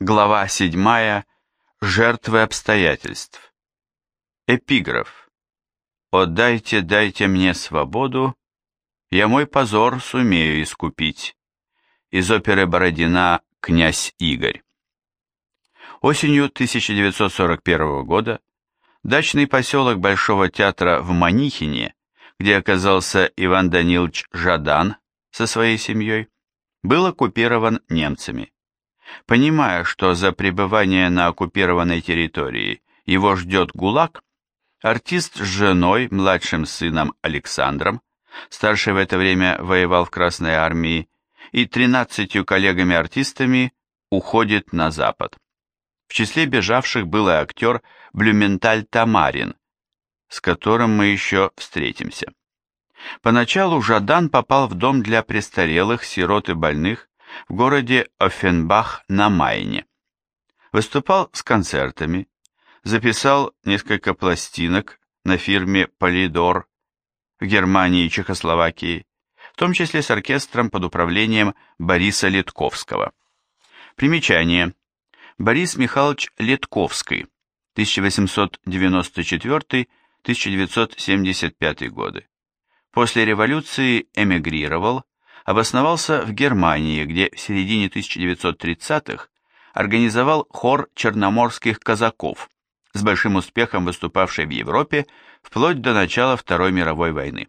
Глава 7. Жертвы обстоятельств. Эпиграф. «О, дайте, дайте мне свободу, я мой позор сумею искупить». Из оперы Бородина «Князь Игорь». Осенью 1941 года дачный поселок Большого театра в Манихине, где оказался Иван Данилович Жадан со своей семьей, был оккупирован немцами. Понимая, что за пребывание на оккупированной территории его ждет ГУЛАГ, артист с женой, младшим сыном Александром, старший в это время воевал в Красной армии, и тринадцатью коллегами-артистами уходит на запад. В числе бежавших был и актер Блюменталь Тамарин, с которым мы еще встретимся. Поначалу Жадан попал в дом для престарелых, сирот и больных, в городе Оффенбах на Майне. Выступал с концертами, записал несколько пластинок на фирме «Полидор» в Германии и Чехословакии, в том числе с оркестром под управлением Бориса Литковского. Примечание. Борис Михайлович Литковский, 1894-1975 годы. После революции эмигрировал, обосновался в Германии, где в середине 1930-х организовал хор черноморских казаков, с большим успехом выступавший в Европе вплоть до начала Второй мировой войны.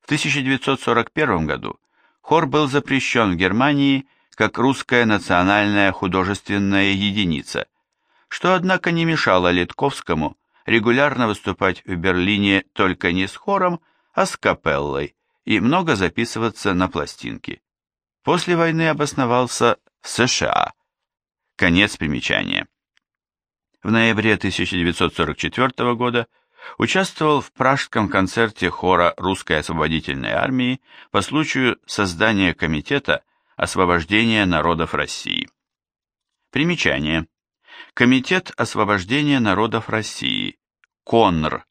В 1941 году хор был запрещен в Германии как русская национальная художественная единица, что, однако, не мешало Литковскому регулярно выступать в Берлине только не с хором, а с капеллой, и много записываться на пластинки. После войны обосновался в США. Конец примечания. В ноябре 1944 года участвовал в пражском концерте хора Русской освободительной армии по случаю создания Комитета освобождения народов России. Примечание. Комитет освобождения народов России, КОНР,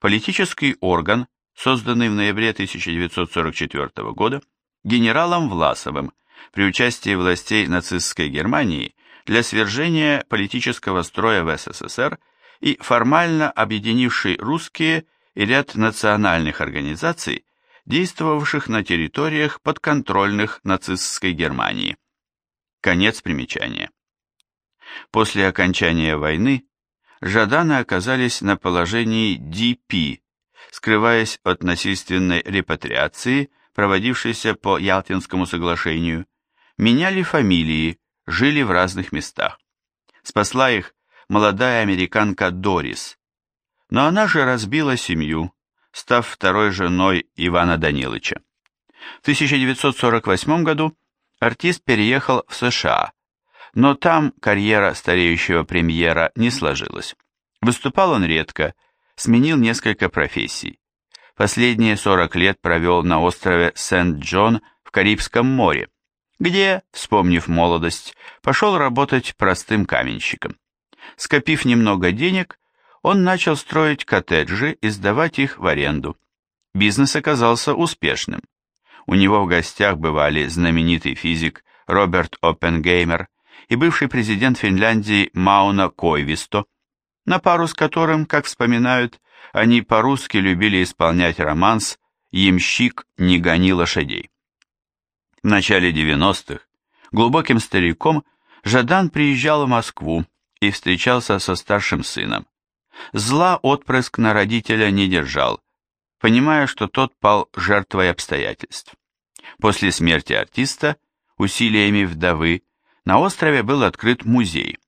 политический орган, созданный в ноябре 1944 года генералом Власовым при участии властей нацистской Германии для свержения политического строя в СССР и формально объединивший русские и ряд национальных организаций, действовавших на территориях подконтрольных нацистской Германии. Конец примечания. После окончания войны Жаданы оказались на положении ДП скрываясь от насильственной репатриации, проводившейся по Ялтинскому соглашению, меняли фамилии, жили в разных местах. Спасла их молодая американка Дорис, но она же разбила семью, став второй женой Ивана Данилыча. В 1948 году артист переехал в США, но там карьера стареющего премьера не сложилась. Выступал он редко, сменил несколько профессий. Последние 40 лет провел на острове Сент-Джон в Карибском море, где, вспомнив молодость, пошел работать простым каменщиком. Скопив немного денег, он начал строить коттеджи и сдавать их в аренду. Бизнес оказался успешным. У него в гостях бывали знаменитый физик Роберт Оппенгеймер и бывший президент Финляндии Мауна Койвисто, на пару с которым, как вспоминают, они по-русски любили исполнять романс «Ямщик, не гони лошадей». В начале 90-х глубоким стариком Жадан приезжал в Москву и встречался со старшим сыном. Зла отпрыск на родителя не держал, понимая, что тот пал жертвой обстоятельств. После смерти артиста, усилиями вдовы, на острове был открыт музей.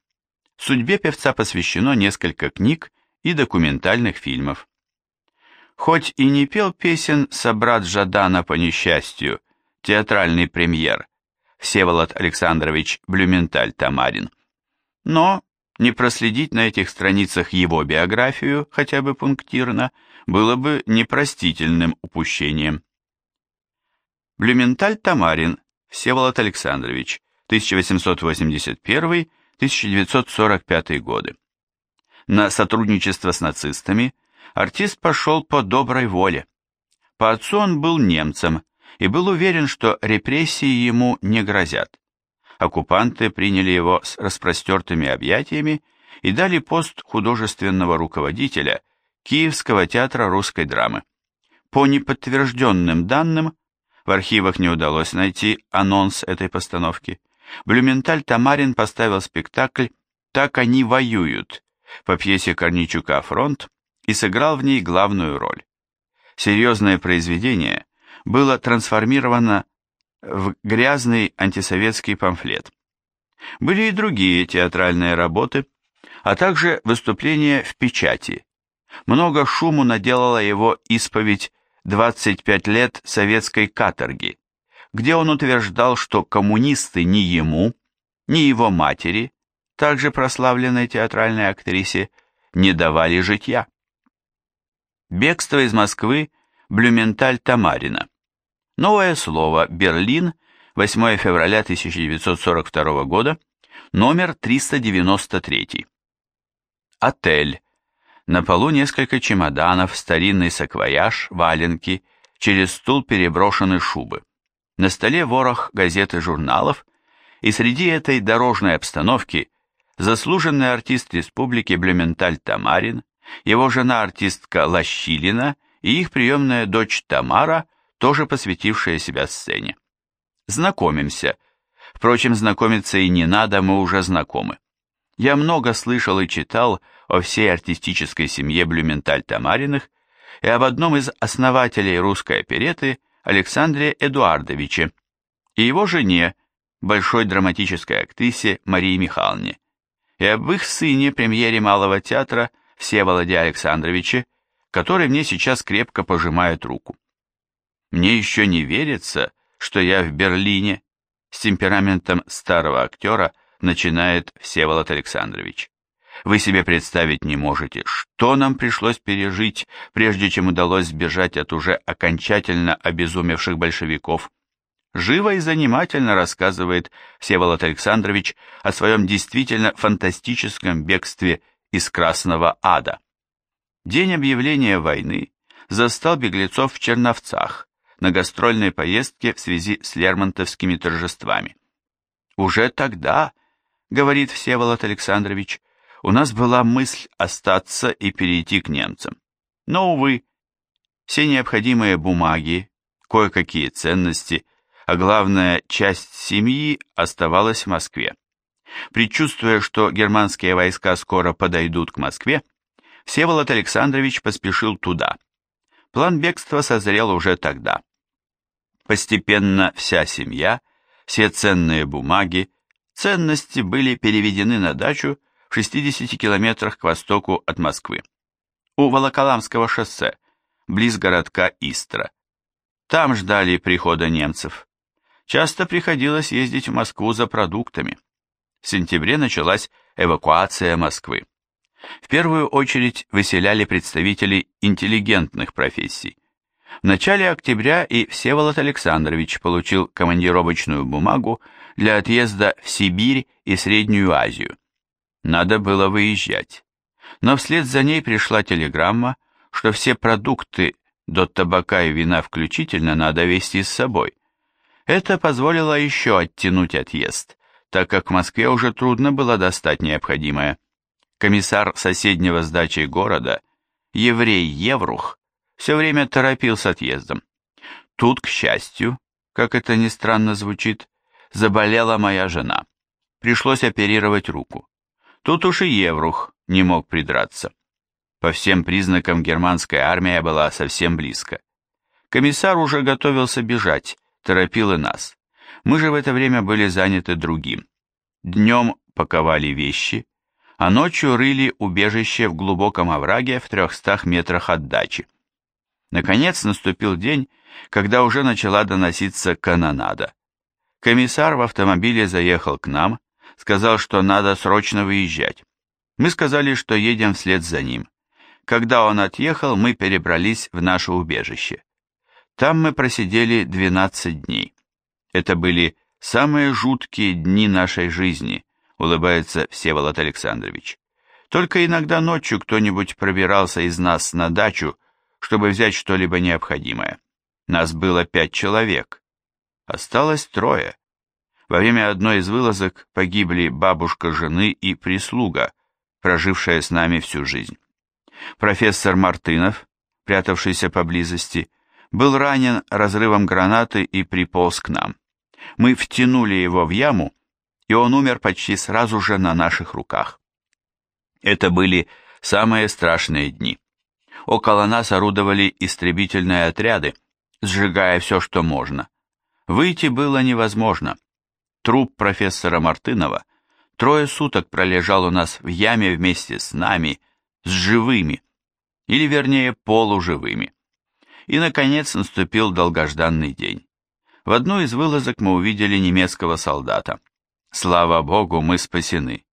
Судьбе певца посвящено несколько книг и документальных фильмов. Хоть и не пел песен собрат Жадана по несчастью, театральный премьер Всеволод Александрович Блюменталь-Тамарин, но не проследить на этих страницах его биографию, хотя бы пунктирно, было бы непростительным упущением. Блюменталь-Тамарин Всеволод Александрович, 1881 1945 годы. На сотрудничество с нацистами артист пошел по доброй воле. По отцу он был немцем и был уверен, что репрессии ему не грозят. оккупанты приняли его с распростертыми объятиями и дали пост художественного руководителя Киевского театра русской драмы. По неподтвержденным данным, в архивах не удалось найти анонс этой постановки, Блюменталь Тамарин поставил спектакль «Так они воюют» по пьесе Корничука «Фронт» и сыграл в ней главную роль. Серьезное произведение было трансформировано в грязный антисоветский памфлет. Были и другие театральные работы, а также выступления в печати. Много шуму наделала его исповедь «25 лет советской каторги», где он утверждал, что коммунисты ни ему, ни его матери, также прославленной театральной актрисе, не давали житья. Бегство из Москвы Блюменталь Тамарина. Новое слово «Берлин», 8 февраля 1942 года, номер 393. Отель. На полу несколько чемоданов, старинный саквояж, валенки, через стул переброшены шубы. На столе ворох газет и журналов, и среди этой дорожной обстановки заслуженный артист республики Блюменталь Тамарин, его жена артистка Лощилина и их приемная дочь Тамара – тоже посвятившая себя сцене. Знакомимся. Впрочем, знакомиться и не надо, мы уже знакомы. Я много слышал и читал о всей артистической семье Блюменталь-Тамариных и об одном из основателей русской опереты Александре Эдуардовиче и его жене, большой драматической актрисе Марии Михайловне, и об их сыне, премьере Малого театра Всеволоде Александровиче, который мне сейчас крепко пожимает руку. Мне еще не верится, что я в Берлине, с темпераментом старого актера начинает Всеволод Александрович. Вы себе представить не можете, что нам пришлось пережить, прежде чем удалось сбежать от уже окончательно обезумевших большевиков. Живо и занимательно рассказывает Всеволод Александрович о своем действительно фантастическом бегстве из Красного Ада. День объявления войны застал беглецов в Черновцах, на гастрольной поездке в связи с Лермонтовскими торжествами. «Уже тогда, — говорит Всеволод Александрович, — у нас была мысль остаться и перейти к немцам. Но, увы, все необходимые бумаги, кое-какие ценности, а главное, часть семьи оставалась в Москве. Предчувствуя, что германские войска скоро подойдут к Москве, Всеволод Александрович поспешил туда. План бегства созрел уже тогда. Постепенно вся семья, все ценные бумаги, ценности были переведены на дачу в 60 километрах к востоку от Москвы, у Волоколамского шоссе, близ городка Истра. Там ждали прихода немцев. Часто приходилось ездить в Москву за продуктами. В сентябре началась эвакуация Москвы. В первую очередь выселяли представителей интеллигентных профессий. В начале октября и Всеволод Александрович получил командировочную бумагу для отъезда в Сибирь и Среднюю Азию. Надо было выезжать. Но вслед за ней пришла телеграмма, что все продукты до табака и вина включительно надо везти с собой. Это позволило еще оттянуть отъезд, так как в Москве уже трудно было достать необходимое. Комиссар соседнего с дачей города, еврей Еврух, все время торопил с отъездом. Тут, к счастью, как это ни странно звучит, заболела моя жена. Пришлось оперировать руку. Тут уж и Еврух не мог придраться. По всем признакам германская армия была совсем близко. Комиссар уже готовился бежать, торопил и нас. Мы же в это время были заняты другим. Днем паковали вещи, а ночью рыли убежище в глубоком овраге в трехстах метрах от дачи. Наконец наступил день, когда уже начала доноситься канонада. Комиссар в автомобиле заехал к нам, сказал, что надо срочно выезжать. Мы сказали, что едем вслед за ним. Когда он отъехал, мы перебрались в наше убежище. Там мы просидели 12 дней. Это были самые жуткие дни нашей жизни, улыбается Всеволод Александрович. Только иногда ночью кто-нибудь пробирался из нас на дачу, чтобы взять что-либо необходимое. Нас было пять человек. Осталось трое. Во время одной из вылазок погибли бабушка жены и прислуга, прожившая с нами всю жизнь. Профессор Мартынов, прятавшийся поблизости, был ранен разрывом гранаты и приполз к нам. Мы втянули его в яму, и он умер почти сразу же на наших руках. Это были самые страшные дни. Около нас орудовали истребительные отряды, сжигая все, что можно. Выйти было невозможно. Труп профессора Мартынова трое суток пролежал у нас в яме вместе с нами, с живыми, или вернее полуживыми. И, наконец, наступил долгожданный день. В одну из вылазок мы увидели немецкого солдата. Слава Богу, мы спасены.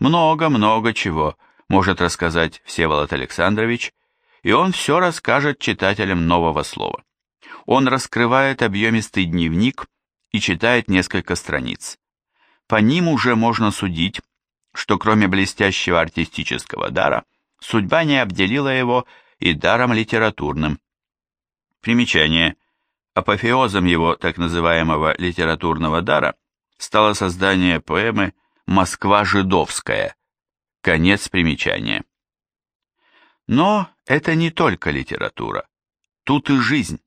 Много-много чего может рассказать Всеволод Александрович, и он все расскажет читателям нового слова. Он раскрывает объемистый дневник и читает несколько страниц. По ним уже можно судить, что кроме блестящего артистического дара, судьба не обделила его и даром литературным. Примечание. Апофеозом его так называемого литературного дара стало создание поэмы «Москва жидовская». Конец примечания. Но это не только литература. Тут и жизнь.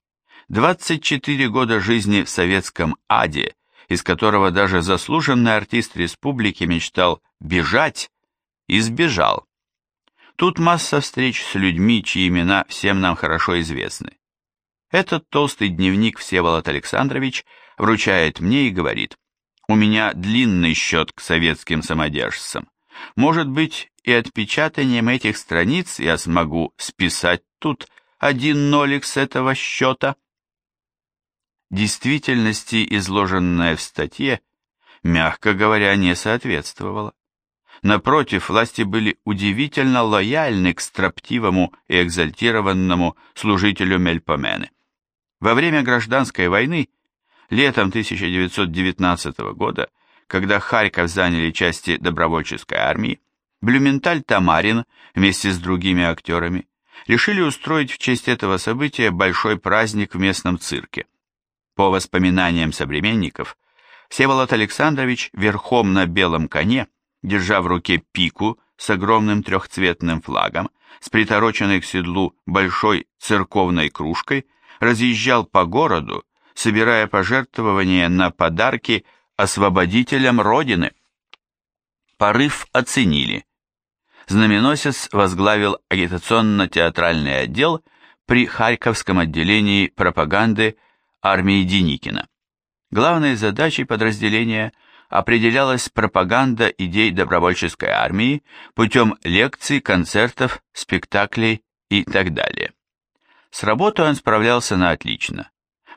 24 года жизни в советском аде, из которого даже заслуженный артист республики мечтал бежать и сбежал. Тут масса встреч с людьми, чьи имена всем нам хорошо известны. Этот толстый дневник Всеволод Александрович вручает мне и говорит, у меня длинный счет к советским самодержцам. Может быть, и отпечатанием этих страниц я смогу списать тут один нолик с этого счета? Действительности, изложенная в статье, мягко говоря, не соответствовала. Напротив, власти были удивительно лояльны к строптивому и экзальтированному служителю Мельпомены. Во время гражданской войны, летом 1919 года, когда Харьков заняли части добровольческой армии, Блюменталь-Тамарин вместе с другими актерами решили устроить в честь этого события большой праздник в местном цирке. По воспоминаниям современников, Всеволод Александрович верхом на белом коне, держа в руке пику с огромным трехцветным флагом, с притороченной к седлу большой церковной кружкой, разъезжал по городу, собирая пожертвования на подарки освободителям Родины. Порыв оценили. Знаменосец возглавил агитационно-театральный отдел при Харьковском отделении пропаганды армии Деникина. Главной задачей подразделения определялась пропаганда идей добровольческой армии путем лекций, концертов, спектаклей и так далее. С работой он справлялся на отлично.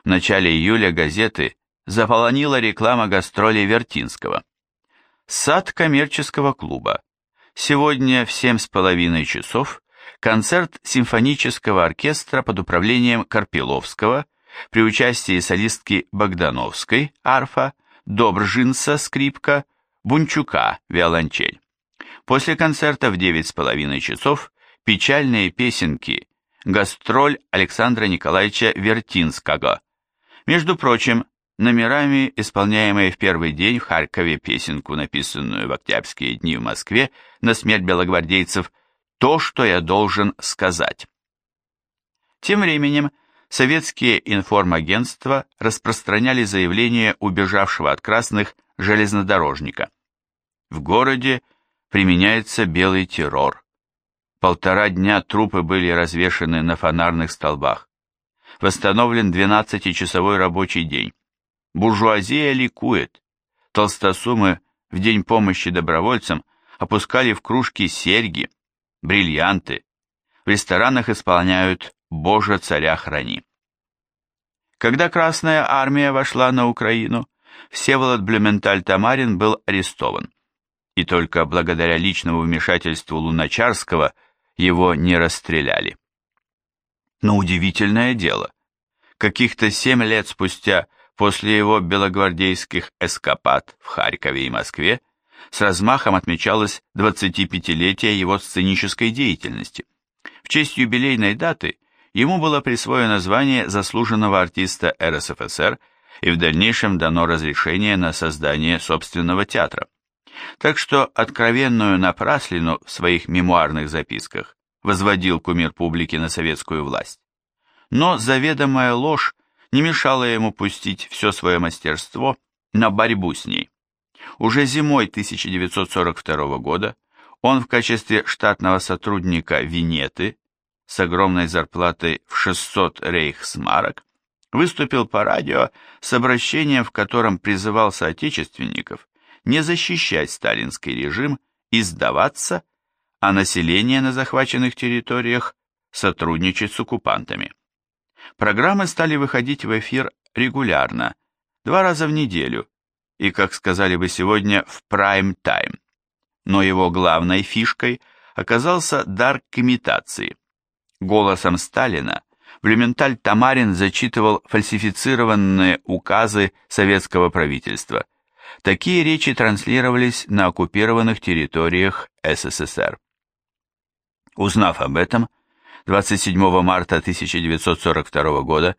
В начале июля газеты заполонила реклама гастролей Вертинского. Сад коммерческого клуба. Сегодня в семь с половиной часов концерт симфонического оркестра под управлением Карпиловского при участии солистки Богдановской, арфа, Добржинца, скрипка, Бунчука, виолончель. После концерта в девять с половиной часов печальные песенки Гастроль Александра Николаевича Вертинского. Между прочим, номерами, исполняемые в первый день в Харькове песенку, написанную в октябрьские дни в Москве на смерть белогвардейцев «То, что я должен сказать». Тем временем советские информагентства распространяли заявление убежавшего от красных железнодорожника. В городе применяется белый террор. Полтора дня трупы были развешаны на фонарных столбах. Восстановлен 12-часовой рабочий день. Буржуазия ликует. Толстосумы в день помощи добровольцам опускали в кружки серьги, бриллианты. В ресторанах исполняют «Боже, царя храни». Когда Красная Армия вошла на Украину, Всеволод Блюменталь-Тамарин был арестован. И только благодаря личному вмешательству Луначарского – его не расстреляли. Но удивительное дело, каких-то семь лет спустя после его белогвардейских эскапад в Харькове и Москве с размахом отмечалось 25-летие его сценической деятельности. В честь юбилейной даты ему было присвоено звание заслуженного артиста РСФСР и в дальнейшем дано разрешение на создание собственного театра. Так что откровенную напраслину в своих мемуарных записках возводил кумир публики на советскую власть. Но заведомая ложь не мешала ему пустить все свое мастерство на борьбу с ней. Уже зимой 1942 года он в качестве штатного сотрудника Винеты с огромной зарплатой в 600 рейхсмарок выступил по радио с обращением, в котором призывал соотечественников не защищать сталинский режим и сдаваться, а население на захваченных территориях сотрудничать с оккупантами. Программы стали выходить в эфир регулярно, два раза в неделю, и, как сказали бы сегодня, в прайм-тайм. Но его главной фишкой оказался дар к имитации. Голосом Сталина Блюменталь Тамарин зачитывал фальсифицированные указы советского правительства. Такие речи транслировались на оккупированных территориях СССР. Узнав об этом, 27 марта 1942 года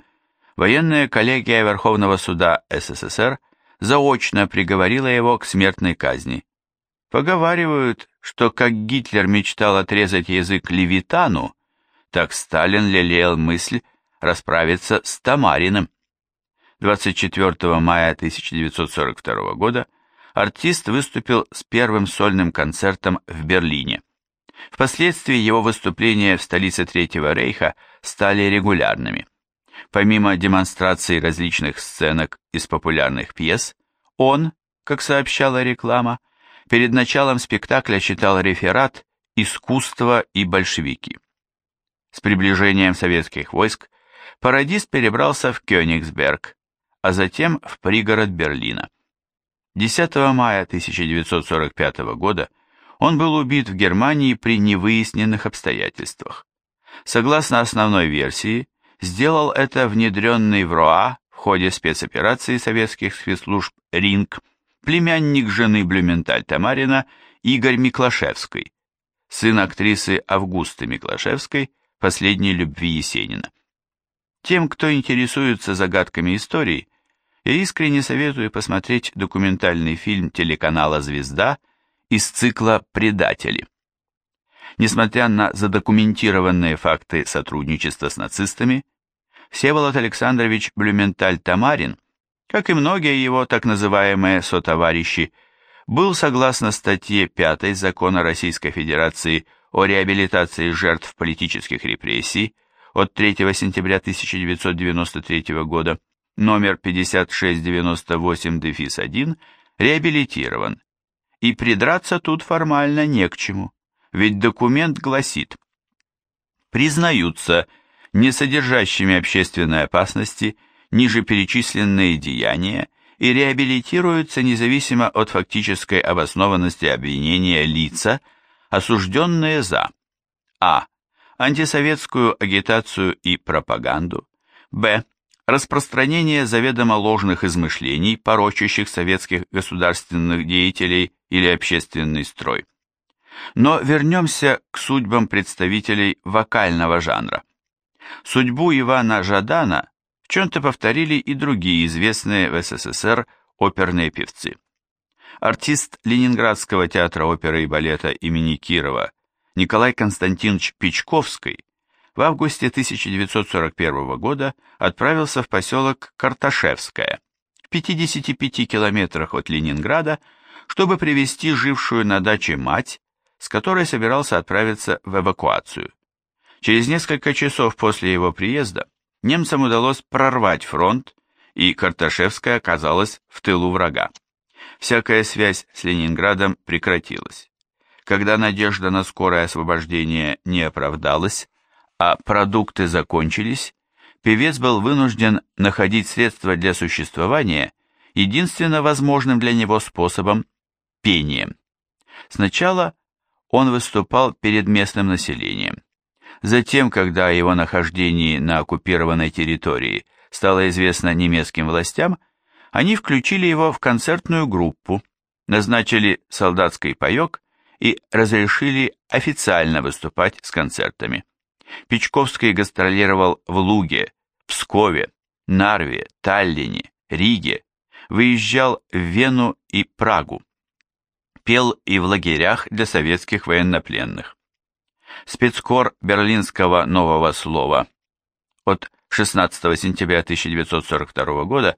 военная коллегия Верховного суда СССР заочно приговорила его к смертной казни. Поговаривают, что как Гитлер мечтал отрезать язык Левитану, так Сталин лелеял мысль расправиться с Тамариным. 24 мая 1942 года артист выступил с первым сольным концертом в Берлине. Впоследствии его выступления в столице Третьего Рейха стали регулярными. Помимо демонстраций различных сценок из популярных пьес, он, как сообщала реклама, перед началом спектакля читал реферат «Искусство и большевики». С приближением советских войск пародист перебрался в Кёнигсберг, а затем в пригород Берлина. 10 мая 1945 года он был убит в Германии при невыясненных обстоятельствах. Согласно основной версии, сделал это внедренный в РОА в ходе спецоперации советских спецслужб «Ринг» племянник жены Блюменталь Тамарина Игорь Миклашевский, сын актрисы Августы Миклашевской, последней любви Есенина. Тем, кто интересуется загадками истории, я искренне советую посмотреть документальный фильм телеканала «Звезда» из цикла «Предатели». Несмотря на задокументированные факты сотрудничества с нацистами, Всеволод Александрович Блюменталь-Тамарин, как и многие его так называемые сотоварищи, был, согласно статье 5 Закона Российской Федерации о реабилитации жертв политических репрессий от 3 сентября 1993 года, номер 5698-1, реабилитирован. И придраться тут формально не к чему, ведь документ гласит «Признаются не содержащими общественной опасности ниже перечисленные деяния и реабилитируются независимо от фактической обоснованности обвинения лица, осужденные за а. антисоветскую агитацию и пропаганду, б. распространение заведомо ложных измышлений, порочащих советских государственных деятелей или общественный строй. Но вернемся к судьбам представителей вокального жанра. Судьбу Ивана Жадана в чем-то повторили и другие известные в СССР оперные певцы. Артист Ленинградского театра оперы и балета имени Кирова Николай Константинович Печковский в августе 1941 года отправился в поселок Карташевское, в 55 километрах от Ленинграда, чтобы привести жившую на даче мать, с которой собирался отправиться в эвакуацию. Через несколько часов после его приезда немцам удалось прорвать фронт, и Карташевская оказалась в тылу врага всякая связь с Ленинградом прекратилась. Когда надежда на скорое освобождение не оправдалась, а продукты закончились, певец был вынужден находить средства для существования единственно возможным для него способом – пением. Сначала он выступал перед местным населением. Затем, когда о его нахождении на оккупированной территории стало известно немецким властям, они включили его в концертную группу, назначили солдатский паек и разрешили официально выступать с концертами. Печковский гастролировал в Луге, Пскове, Нарве, Таллине, Риге, выезжал в Вену и Прагу. Пел и в лагерях для советских военнопленных. Спецкор Берлинского нового слова от 16 сентября 1942 года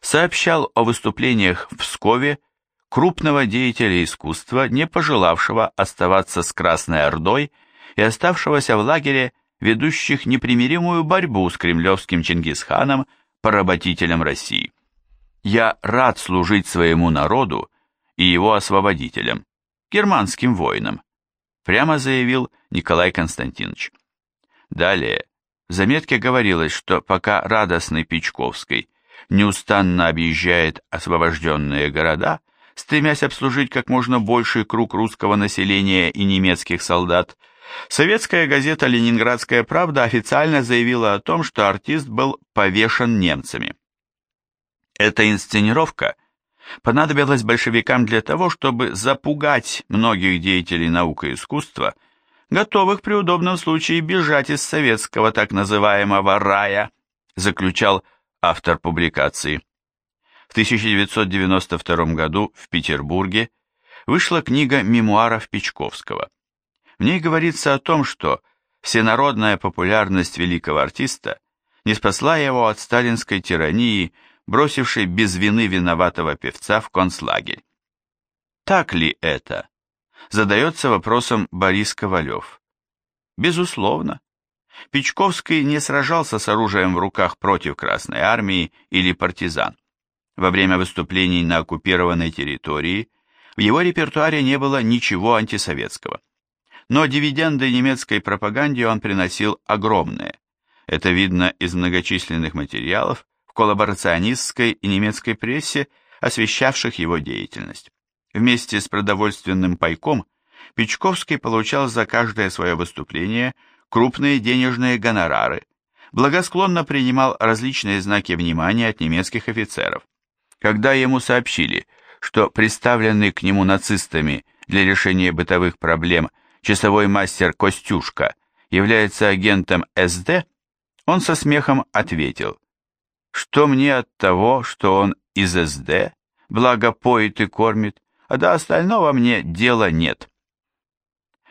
сообщал о выступлениях в Пскове крупного деятеля искусства, не пожелавшего оставаться с Красной Ордой и оставшегося в лагере ведущих непримиримую борьбу с кремлевским Чингисханом, поработителем России. «Я рад служить своему народу и его освободителям, германским воинам», прямо заявил Николай Константинович. Далее, в заметке говорилось, что пока радостный Печковский неустанно объезжает освобожденные города, стремясь обслужить как можно больший круг русского населения и немецких солдат, советская газета «Ленинградская правда» официально заявила о том, что артист был повешен немцами. Эта инсценировка понадобилась большевикам для того, чтобы запугать многих деятелей наук и искусства, готовых при удобном случае бежать из советского так называемого рая, заключал автор публикации. В 1992 году в Петербурге вышла книга мемуаров Печковского. В ней говорится о том, что всенародная популярность великого артиста не спасла его от сталинской тирании, бросившей без вины виноватого певца в концлагерь. Так ли это? Задается вопросом Борис Ковалев. Безусловно. Печковский не сражался с оружием в руках против Красной Армии или партизан. Во время выступлений на оккупированной территории в его репертуаре не было ничего антисоветского. Но дивиденды немецкой пропаганде он приносил огромные. Это видно из многочисленных материалов в коллаборационистской и немецкой прессе, освещавших его деятельность. Вместе с продовольственным пайком Печковский получал за каждое свое выступление крупные денежные гонорары, благосклонно принимал различные знаки внимания от немецких офицеров. Когда ему сообщили, что представленный к нему нацистами для решения бытовых проблем часовой мастер Костюшка является агентом СД, он со смехом ответил, что мне от того, что он из СД, благо поет и кормит, а до остального мне дела нет.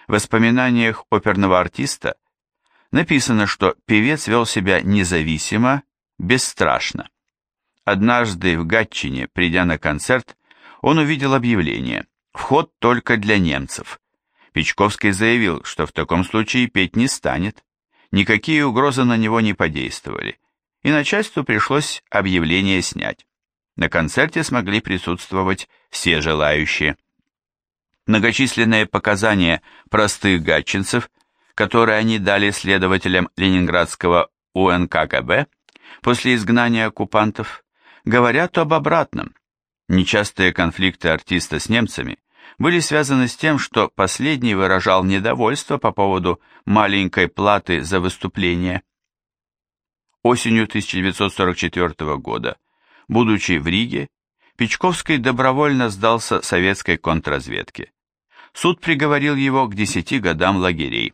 В воспоминаниях оперного артиста написано, что певец вел себя независимо, бесстрашно. Однажды в Гатчине, придя на концерт, он увидел объявление «Вход только для немцев». Печковский заявил, что в таком случае петь не станет. Никакие угрозы на него не подействовали, и начальству пришлось объявление снять. На концерте смогли присутствовать все желающие. Многочисленные показания простых гатчинцев, которые они дали следователям ленинградского УНКГБ после изгнания оккупантов, говорят об обратном. Нечастые конфликты артиста с немцами были связаны с тем, что последний выражал недовольство по поводу маленькой платы за выступление. Осенью 1944 года, будучи в Риге, Печковский добровольно сдался советской контрразведке. Суд приговорил его к 10 годам лагерей.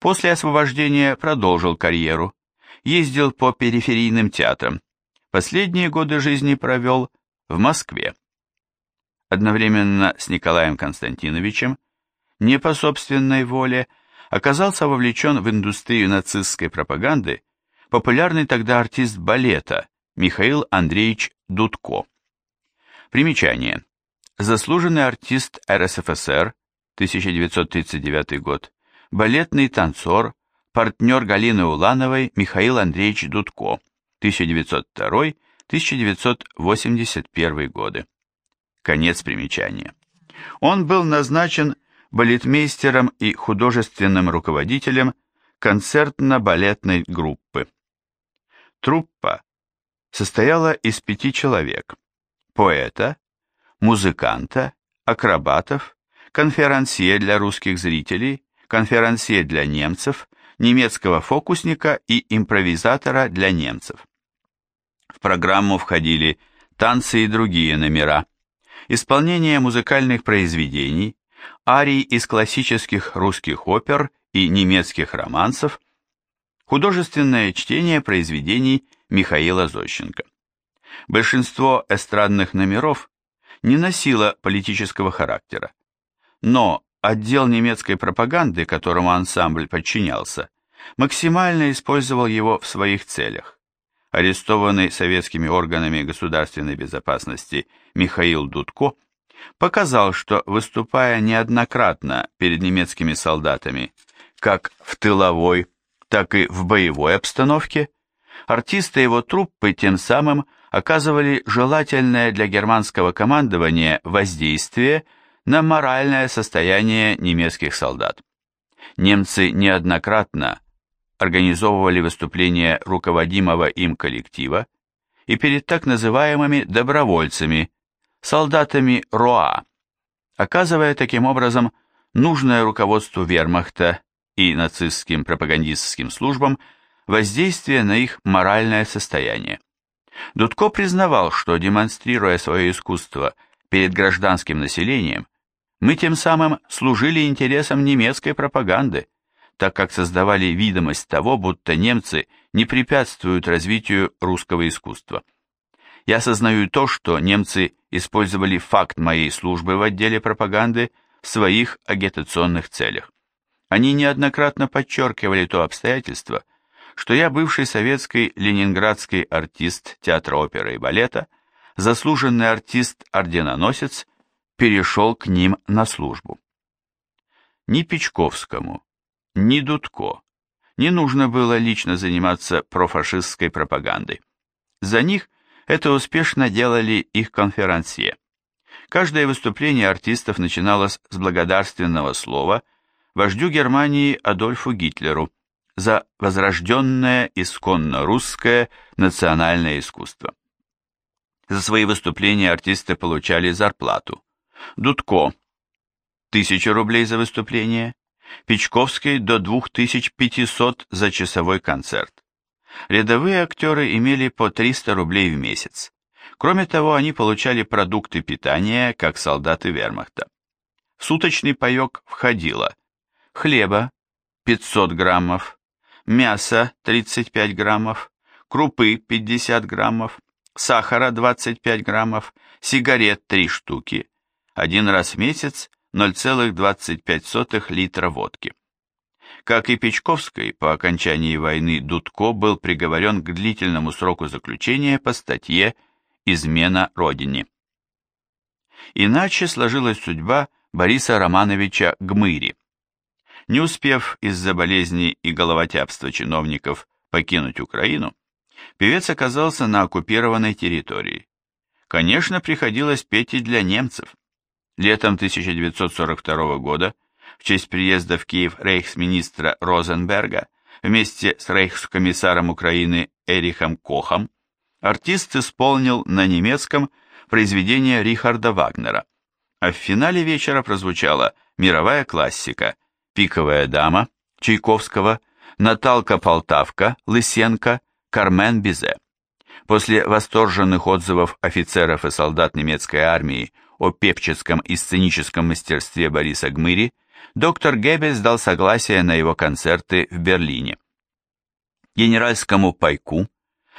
После освобождения продолжил карьеру, ездил по периферийным театрам, Последние годы жизни провел в Москве. Одновременно с Николаем Константиновичем, не по собственной воле, оказался вовлечен в индустрию нацистской пропаганды популярный тогда артист балета Михаил Андреевич Дудко. Примечание. Заслуженный артист РСФСР, 1939 год, балетный танцор, партнер Галины Улановой Михаил Андреевич Дудко, 1902-1981 годы. Конец примечания. Он был назначен балетмейстером и художественным руководителем концертно-балетной группы. Труппа состояла из пяти человек – поэта, музыканта, акробатов, конферансье для русских зрителей, конферансье для немцев, немецкого фокусника и импровизатора для немцев. В программу входили танцы и другие номера, исполнение музыкальных произведений, арий из классических русских опер и немецких романсов, художественное чтение произведений Михаила Зощенко. Большинство эстрадных номеров не носило политического характера. Но отдел немецкой пропаганды, которому ансамбль подчинялся, максимально использовал его в своих целях. Арестованный советскими органами государственной безопасности Михаил Дудко показал, что, выступая неоднократно перед немецкими солдатами, как в тыловой, так и в боевой обстановке, артисты его труппы тем самым оказывали желательное для германского командования воздействие на моральное состояние немецких солдат. Немцы неоднократно организовывали выступления руководимого им коллектива и перед так называемыми добровольцами, солдатами РОА, оказывая таким образом нужное руководству вермахта и нацистским пропагандистским службам воздействие на их моральное состояние. Дудко признавал, что демонстрируя свое искусство перед гражданским населением, мы тем самым служили интересам немецкой пропаганды, так как создавали видимость того, будто немцы не препятствуют развитию русского искусства. Я осознаю то, что немцы использовали факт моей службы в отделе пропаганды в своих агитационных целях. Они неоднократно подчеркивали то обстоятельство, что я бывший советский ленинградский артист театра оперы и балета, заслуженный артист-орденоносец, перешел к ним на службу. Ни Печковскому, ни Дудко не нужно было лично заниматься профашистской пропагандой. За них это успешно делали их конферансье. Каждое выступление артистов начиналось с благодарственного слова вождю Германии Адольфу Гитлеру за возрожденное исконно русское национальное искусство. За свои выступления артисты получали зарплату. Дудко – 1000 рублей за выступление, Печковский до 2500 за часовой концерт. Рядовые актеры имели по 300 рублей в месяц. Кроме того, они получали продукты питания, как солдаты вермахта. Суточный паек входило хлеба 500 граммов, мяса 35 граммов, крупы 50 граммов, сахара 25 граммов, сигарет 3 штуки, один раз в месяц 0,25 литра водки. Как и Печковской, по окончании войны Дудко был приговорен к длительному сроку заключения по статье «Измена Родине». Иначе сложилась судьба Бориса Романовича Гмыри. Не успев из-за болезни и головотяпства чиновников покинуть Украину, певец оказался на оккупированной территории. Конечно, приходилось петь и для немцев. Летом 1942 года, в честь приезда в Киев рейхсминистра Розенберга, вместе с рейхскомиссаром Украины Эрихом Кохом, артист исполнил на немецком произведение Рихарда Вагнера, а в финале вечера прозвучала мировая классика «Пиковая дама» Чайковского, Наталка Полтавка, Лысенко, Кармен Бизе. После восторженных отзывов офицеров и солдат немецкой армии о певческом и сценическом мастерстве Бориса Гмыри, доктор Геббельс дал согласие на его концерты в Берлине. Генеральскому пайку,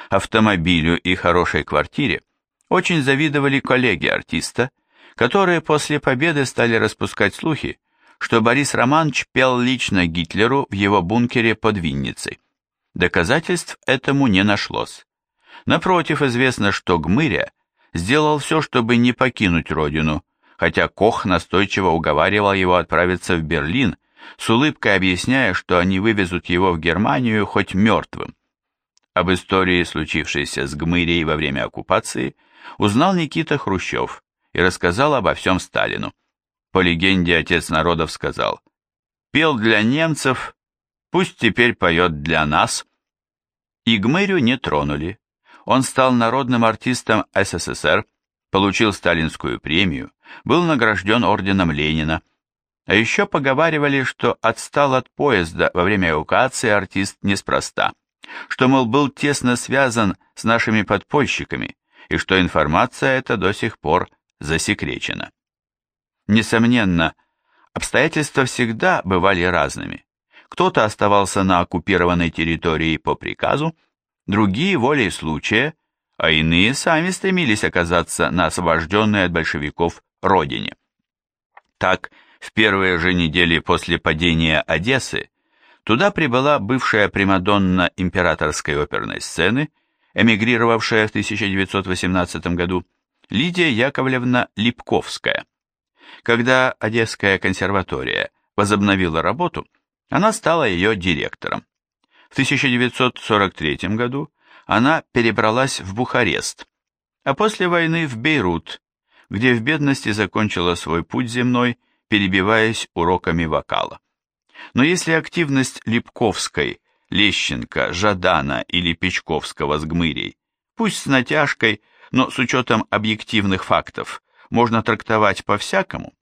автомобилю и хорошей квартире очень завидовали коллеги артиста, которые после победы стали распускать слухи, что Борис Романович пел лично Гитлеру в его бункере под Винницей. Доказательств этому не нашлось. Напротив, известно, что Гмыря сделал все, чтобы не покинуть родину, хотя Кох настойчиво уговаривал его отправиться в Берлин, с улыбкой объясняя, что они вывезут его в Германию хоть мертвым. Об истории, случившейся с Гмырией во время оккупации, узнал Никита Хрущев и рассказал обо всем Сталину. По легенде, отец народов сказал, «Пел для немцев, пусть теперь поет для нас». И Гмырю не тронули. Он стал народным артистом СССР, получил сталинскую премию, был награжден орденом Ленина. А еще поговаривали, что отстал от поезда во время эвакуации артист неспроста, что, мол, был тесно связан с нашими подпольщиками, и что информация эта до сих пор засекречена. Несомненно, обстоятельства всегда бывали разными. Кто-то оставался на оккупированной территории по приказу, другие волей случая а иные сами стремились оказаться на освобожденной от большевиков родине. Так, в первые же недели после падения Одессы туда прибыла бывшая примадонна императорской оперной сцены, эмигрировавшая в 1918 году, Лидия Яковлевна Липковская. Когда Одесская консерватория возобновила работу, она стала ее директором. В 1943 году она перебралась в Бухарест, а после войны в Бейрут, где в бедности закончила свой путь земной, перебиваясь уроками вокала. Но если активность Липковской, Лещенко, Жадана или Печковского с Гмырей, пусть с натяжкой, но с учетом объективных фактов, можно трактовать по-всякому,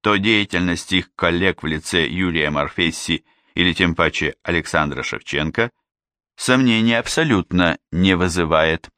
то деятельность их коллег в лице Юрия Морфесси или тем паче Александра Шевченко – сомнений абсолютно не вызывает.